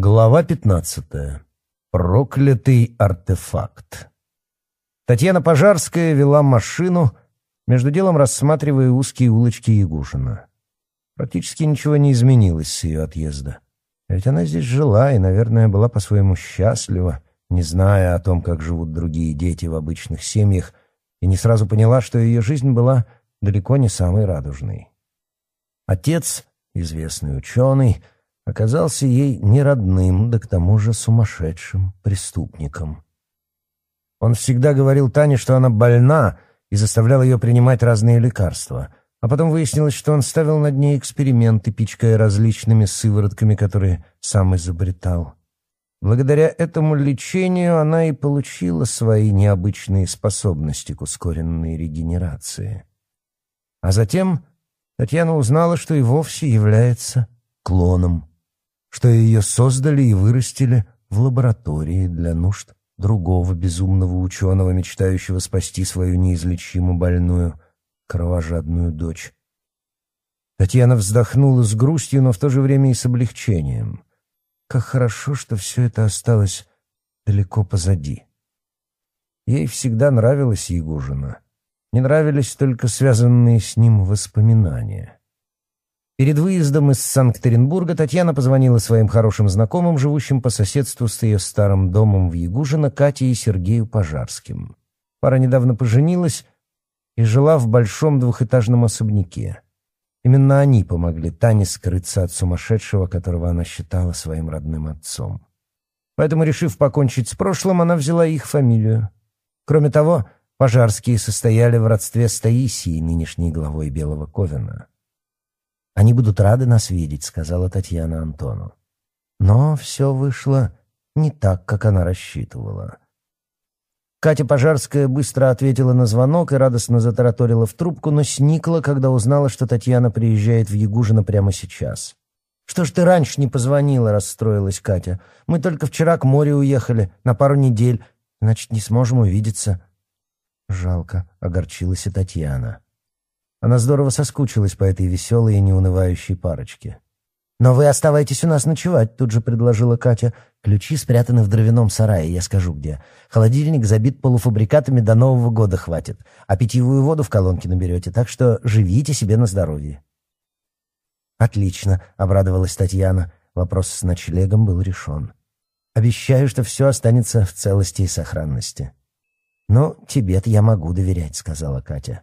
Глава 15. Проклятый артефакт. Татьяна Пожарская вела машину, между делом рассматривая узкие улочки Ягушина. Практически ничего не изменилось с ее отъезда. Ведь она здесь жила и, наверное, была по-своему счастлива, не зная о том, как живут другие дети в обычных семьях, и не сразу поняла, что ее жизнь была далеко не самой радужной. Отец, известный ученый, Оказался ей не родным, да к тому же сумасшедшим преступником. Он всегда говорил Тане, что она больна, и заставлял ее принимать разные лекарства. А потом выяснилось, что он ставил над ней эксперименты, пичкая различными сыворотками, которые сам изобретал. Благодаря этому лечению она и получила свои необычные способности к ускоренной регенерации. А затем Татьяна узнала, что и вовсе является клоном что ее создали и вырастили в лаборатории для нужд другого безумного ученого, мечтающего спасти свою неизлечимо больную, кровожадную дочь. Татьяна вздохнула с грустью, но в то же время и с облегчением. Как хорошо, что все это осталось далеко позади. Ей всегда нравилась Егужина. Не нравились только связанные с ним воспоминания. Перед выездом из Санкт-Петербурга Татьяна позвонила своим хорошим знакомым, живущим по соседству с ее старым домом в Ягужино, Кате и Сергею Пожарским. Пара недавно поженилась и жила в большом двухэтажном особняке. Именно они помогли Тане скрыться от сумасшедшего, которого она считала своим родным отцом. Поэтому, решив покончить с прошлым, она взяла их фамилию. Кроме того, пожарские состояли в родстве с Таисией, нынешней главой Белого Ковина. Они будут рады нас видеть», — сказала Татьяна Антону. Но все вышло не так, как она рассчитывала. Катя Пожарская быстро ответила на звонок и радостно затараторила в трубку, но сникла, когда узнала, что Татьяна приезжает в Ягужино прямо сейчас. «Что ж ты раньше не позвонила?» — расстроилась Катя. «Мы только вчера к морю уехали, на пару недель. Значит, не сможем увидеться». «Жалко», — огорчилась и Татьяна. Она здорово соскучилась по этой веселой и неунывающей парочке. «Но вы оставайтесь у нас ночевать», — тут же предложила Катя. «Ключи спрятаны в дровяном сарае, я скажу где. Холодильник забит полуфабрикатами, до Нового года хватит. А питьевую воду в колонке наберете, так что живите себе на здоровье». «Отлично», — обрадовалась Татьяна. Вопрос с ночлегом был решен. «Обещаю, что все останется в целости и сохранности». «Ну, тебе-то я могу доверять», — сказала Катя.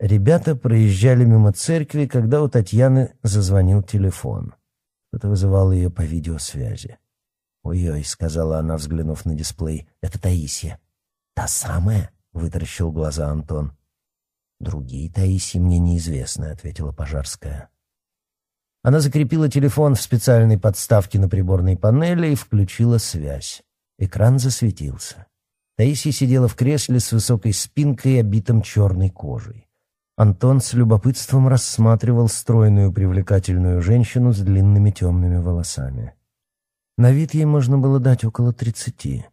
Ребята проезжали мимо церкви, когда у Татьяны зазвонил телефон. Кто-то вызывал ее по видеосвязи. «Ой-ой», — сказала она, взглянув на дисплей, — «это Таисия». «Та самая?» — вытаращил глаза Антон. «Другие Таисии мне неизвестны», — ответила Пожарская. Она закрепила телефон в специальной подставке на приборной панели и включила связь. Экран засветился. Таисия сидела в кресле с высокой спинкой, обитым черной кожей. Антон с любопытством рассматривал стройную привлекательную женщину с длинными темными волосами. На вид ей можно было дать около тридцати.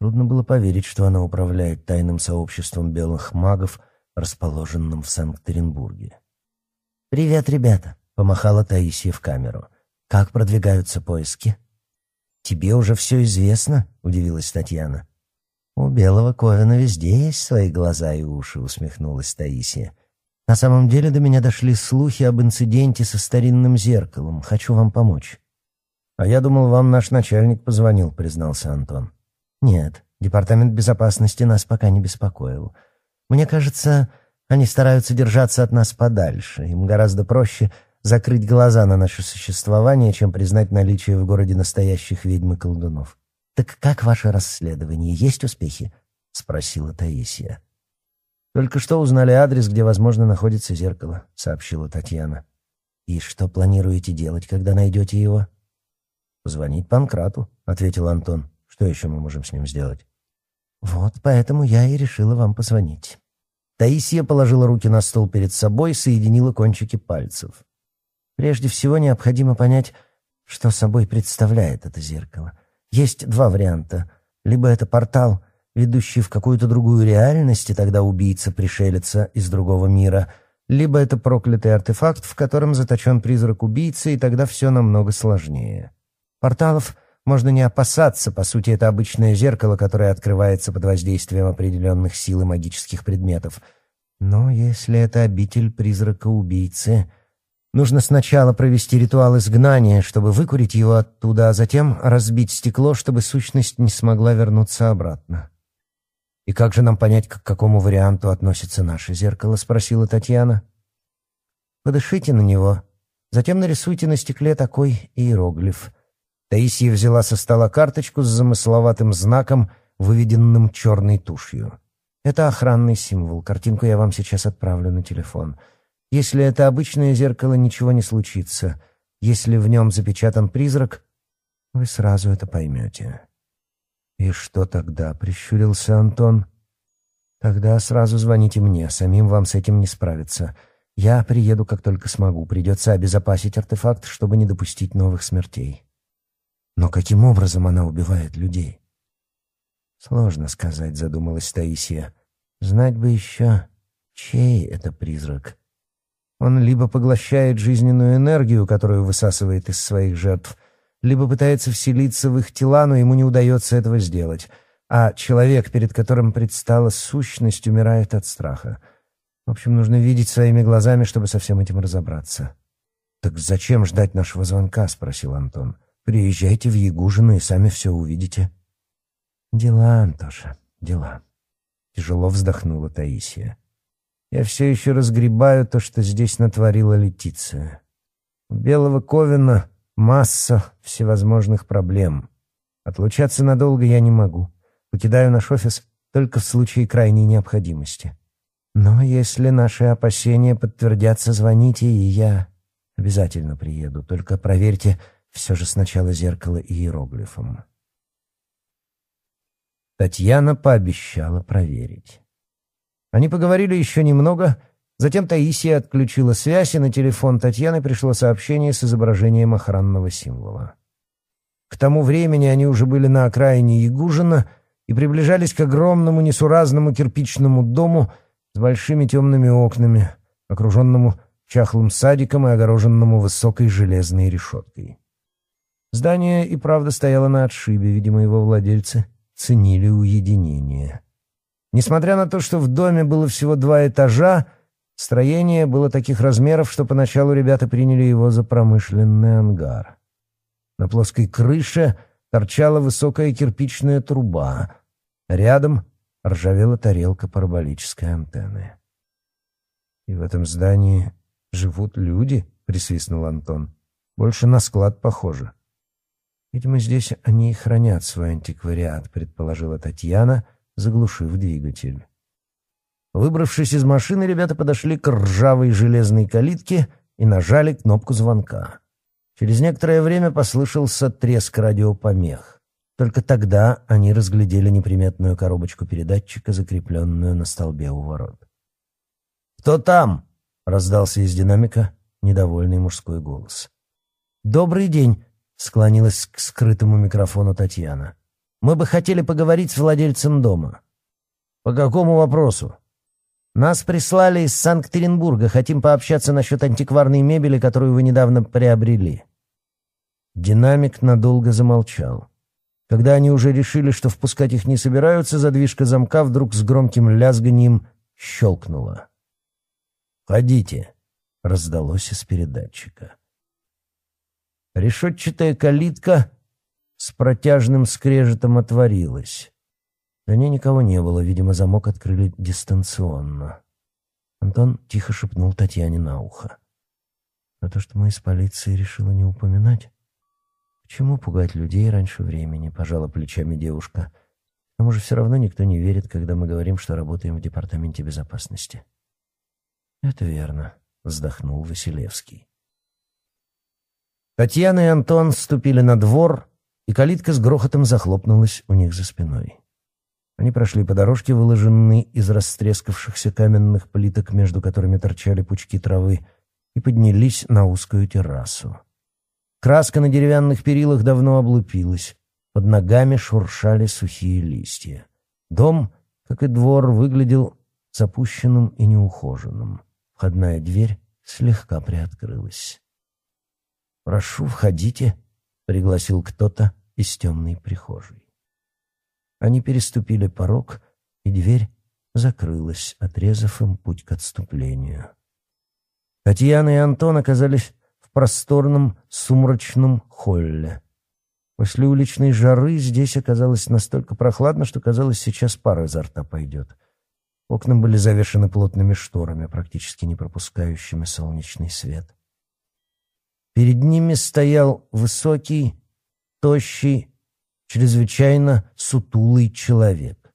Трудно было поверить, что она управляет тайным сообществом белых магов, расположенным в Санкт-Петербурге. «Привет, ребята!» — помахала Таисия в камеру. «Как продвигаются поиски?» «Тебе уже все известно?» — удивилась Татьяна. «У белого Ковина везде есть свои глаза и уши», — усмехнулась Таисия. На самом деле до меня дошли слухи об инциденте со старинным зеркалом. Хочу вам помочь». «А я думал, вам наш начальник позвонил», — признался Антон. «Нет, Департамент безопасности нас пока не беспокоил. Мне кажется, они стараются держаться от нас подальше. Им гораздо проще закрыть глаза на наше существование, чем признать наличие в городе настоящих ведьм и колдунов. «Так как ваше расследование? Есть успехи?» — спросила Таисия. Только что узнали адрес, где, возможно, находится зеркало», — сообщила Татьяна. «И что планируете делать, когда найдете его?» «Позвонить Панкрату», — ответил Антон. «Что еще мы можем с ним сделать?» «Вот поэтому я и решила вам позвонить». Таисия положила руки на стол перед собой, и соединила кончики пальцев. «Прежде всего необходимо понять, что собой представляет это зеркало. Есть два варианта. Либо это портал — ведущий в какую-то другую реальность, и тогда убийца-пришелица из другого мира, либо это проклятый артефакт, в котором заточен призрак убийцы, и тогда все намного сложнее. Порталов можно не опасаться, по сути, это обычное зеркало, которое открывается под воздействием определенных сил и магических предметов. Но если это обитель призрака-убийцы... Нужно сначала провести ритуал изгнания, чтобы выкурить его оттуда, а затем разбить стекло, чтобы сущность не смогла вернуться обратно. «И как же нам понять, к какому варианту относится наше зеркало?» — спросила Татьяна. «Подышите на него. Затем нарисуйте на стекле такой иероглиф». Таисия взяла со стола карточку с замысловатым знаком, выведенным черной тушью. «Это охранный символ. Картинку я вам сейчас отправлю на телефон. Если это обычное зеркало, ничего не случится. Если в нем запечатан призрак, вы сразу это поймете». «И что тогда?» — прищурился Антон. «Тогда сразу звоните мне, самим вам с этим не справиться. Я приеду, как только смогу. Придется обезопасить артефакт, чтобы не допустить новых смертей». «Но каким образом она убивает людей?» «Сложно сказать», — задумалась Таисия. «Знать бы еще, чей это призрак?» Он либо поглощает жизненную энергию, которую высасывает из своих жертв — либо пытается вселиться в их тела, но ему не удается этого сделать, а человек, перед которым предстала сущность, умирает от страха. В общем, нужно видеть своими глазами, чтобы со всем этим разобраться. «Так зачем ждать нашего звонка?» — спросил Антон. «Приезжайте в Ягужину и сами все увидите». «Дела, Антоша, дела», — тяжело вздохнула Таисия. «Я все еще разгребаю то, что здесь натворила Летиция. У Белого Ковина Масса всевозможных проблем. Отлучаться надолго я не могу. Покидаю наш офис только в случае крайней необходимости. Но если наши опасения подтвердятся, звоните, и я обязательно приеду. Только проверьте все же сначала зеркало иероглифом. Татьяна пообещала проверить. Они поговорили еще немного, Затем Таисия отключила связь, и на телефон Татьяны пришло сообщение с изображением охранного символа. К тому времени они уже были на окраине Ягужина и приближались к огромному несуразному кирпичному дому с большими темными окнами, окруженному чахлым садиком и огороженному высокой железной решеткой. Здание и правда стояло на отшибе, видимо, его владельцы ценили уединение. Несмотря на то, что в доме было всего два этажа, Строение было таких размеров, что поначалу ребята приняли его за промышленный ангар. На плоской крыше торчала высокая кирпичная труба. Рядом ржавела тарелка параболической антенны. «И в этом здании живут люди?» — присвистнул Антон. «Больше на склад похоже». «Видимо, здесь они и хранят свой антиквариат», — предположила Татьяна, заглушив двигатель. Выбравшись из машины, ребята подошли к ржавой железной калитке и нажали кнопку звонка. Через некоторое время послышался треск радиопомех. Только тогда они разглядели неприметную коробочку передатчика, закрепленную на столбе у ворот. «Кто там?» — раздался из динамика недовольный мужской голос. «Добрый день!» — склонилась к скрытому микрофону Татьяна. «Мы бы хотели поговорить с владельцем дома». «По какому вопросу?» Нас прислали из Санкт-Петербурга. Хотим пообщаться насчет антикварной мебели, которую вы недавно приобрели». Динамик надолго замолчал. Когда они уже решили, что впускать их не собираются, задвижка замка вдруг с громким лязганием щелкнула. «Ходите!» — раздалось из передатчика. Решетчатая калитка с протяжным скрежетом отворилась. На ней никого не было, видимо, замок открыли дистанционно. Антон тихо шепнул Татьяне на ухо. Про то, что мы из полиции, решила не упоминать. Почему пугать людей раньше времени, пожала плечами девушка. К тому же все равно никто не верит, когда мы говорим, что работаем в департаменте безопасности. Это верно, вздохнул Василевский. Татьяна и Антон вступили на двор, и калитка с грохотом захлопнулась у них за спиной. Они прошли по дорожке, выложенной из растрескавшихся каменных плиток, между которыми торчали пучки травы, и поднялись на узкую террасу. Краска на деревянных перилах давно облупилась. Под ногами шуршали сухие листья. Дом, как и двор, выглядел запущенным и неухоженным. Входная дверь слегка приоткрылась. «Прошу, входите», — пригласил кто-то из темной прихожей. Они переступили порог, и дверь закрылась, отрезав им путь к отступлению. Татьяна и Антон оказались в просторном сумрачном холле. После уличной жары здесь оказалось настолько прохладно, что казалось, сейчас пара изо рта пойдет. Окна были завешены плотными шторами, практически не пропускающими солнечный свет. Перед ними стоял высокий, тощий, чрезвычайно сутулый человек.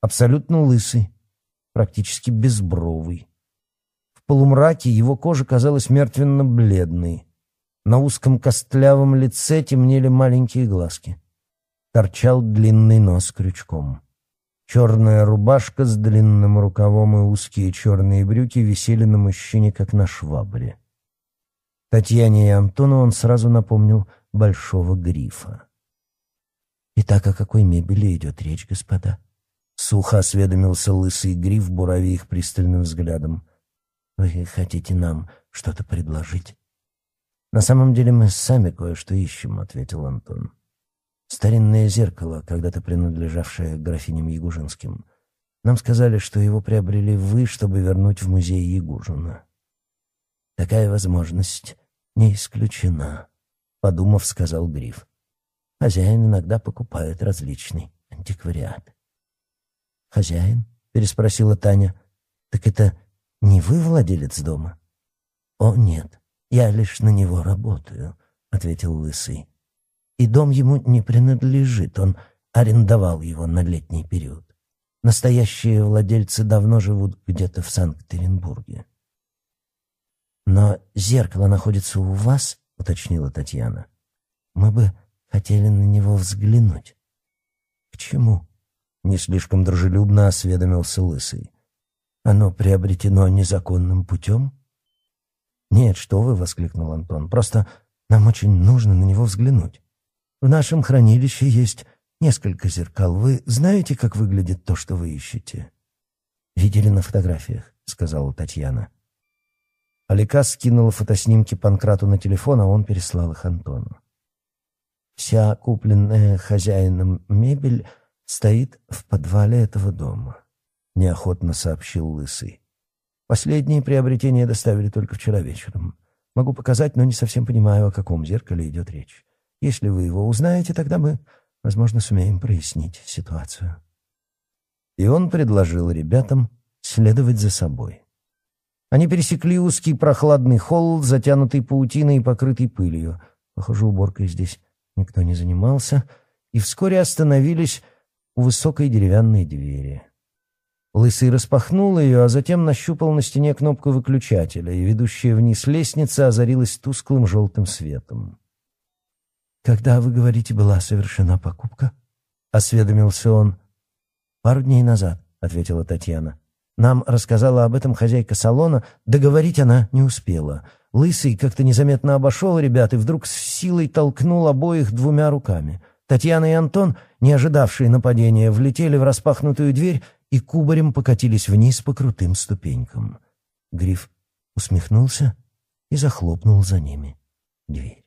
Абсолютно лысый, практически безбровый. В полумраке его кожа казалась мертвенно-бледной. На узком костлявом лице темнели маленькие глазки. Торчал длинный нос крючком. Черная рубашка с длинным рукавом и узкие черные брюки висели на мужчине, как на швабре. Татьяне и Антону он сразу напомнил большого грифа. И так о какой мебели идет речь, господа?» Сухо осведомился лысый гриф, бурави их пристальным взглядом. «Вы хотите нам что-то предложить?» «На самом деле мы сами кое-что ищем», — ответил Антон. «Старинное зеркало, когда-то принадлежавшее графиням Ягужинским. Нам сказали, что его приобрели вы, чтобы вернуть в музей Ягужина. Такая возможность не исключена», — подумав, сказал гриф. Хозяин иногда покупает различные антиквариаты. «Хозяин?» — переспросила Таня. «Так это не вы владелец дома?» «О, нет, я лишь на него работаю», — ответил Лысый. «И дом ему не принадлежит, он арендовал его на летний период. Настоящие владельцы давно живут где-то в Санкт-Петербурге». «Но зеркало находится у вас?» — уточнила Татьяна. «Мы бы хотели на него взглянуть. — К чему? — не слишком дружелюбно осведомился Лысый. — Оно приобретено незаконным путем? — Нет, что вы, — воскликнул Антон, — просто нам очень нужно на него взглянуть. В нашем хранилище есть несколько зеркал. Вы знаете, как выглядит то, что вы ищете? — Видели на фотографиях, — сказала Татьяна. Алика скинула фотоснимки Панкрату на телефон, а он переслал их Антону. Вся купленная хозяином мебель стоит в подвале этого дома», — неохотно сообщил Лысый. «Последние приобретения доставили только вчера вечером. Могу показать, но не совсем понимаю, о каком зеркале идет речь. Если вы его узнаете, тогда мы, возможно, сумеем прояснить ситуацию». И он предложил ребятам следовать за собой. Они пересекли узкий прохладный холл, затянутый паутиной и покрытый пылью. Похоже, уборкой здесь Никто не занимался, и вскоре остановились у высокой деревянной двери. Лысый распахнул ее, а затем нащупал на стене кнопку выключателя, и ведущая вниз лестница озарилась тусклым желтым светом. «Когда, вы говорите, была совершена покупка?» — осведомился он. «Пару дней назад», — ответила Татьяна. Нам рассказала об этом хозяйка салона, договорить она не успела. Лысый как-то незаметно обошел ребят и вдруг с силой толкнул обоих двумя руками. Татьяна и Антон, не ожидавшие нападения, влетели в распахнутую дверь и кубарем покатились вниз по крутым ступенькам. Гриф усмехнулся и захлопнул за ними дверь.